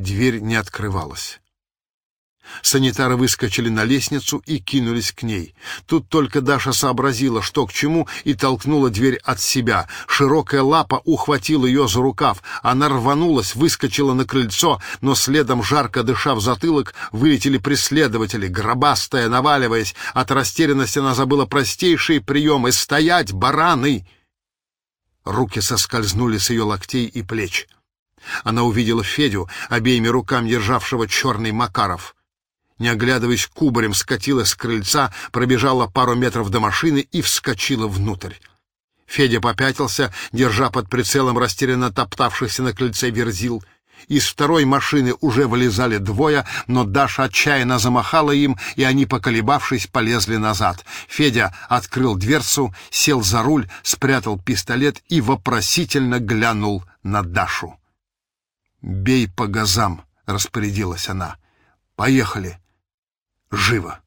Дверь не открывалась. Санитары выскочили на лестницу и кинулись к ней. Тут только Даша сообразила, что к чему, и толкнула дверь от себя. Широкая лапа ухватила ее за рукав. Она рванулась, выскочила на крыльцо, но следом, жарко дыша в затылок, вылетели преследователи, гробастая, наваливаясь. От растерянности она забыла простейшие приемы. «Стоять, бараны!» Руки соскользнули с ее локтей и плеч. Она увидела Федю, обеими руками державшего черный Макаров — не оглядываясь, кубарем скатилась с крыльца, пробежала пару метров до машины и вскочила внутрь. Федя попятился, держа под прицелом растерянно топтавшихся на крыльце верзил. Из второй машины уже вылезали двое, но Даша отчаянно замахала им, и они, поколебавшись, полезли назад. Федя открыл дверцу, сел за руль, спрятал пистолет и вопросительно глянул на Дашу. «Бей по газам», — распорядилась она. «Поехали». Живо!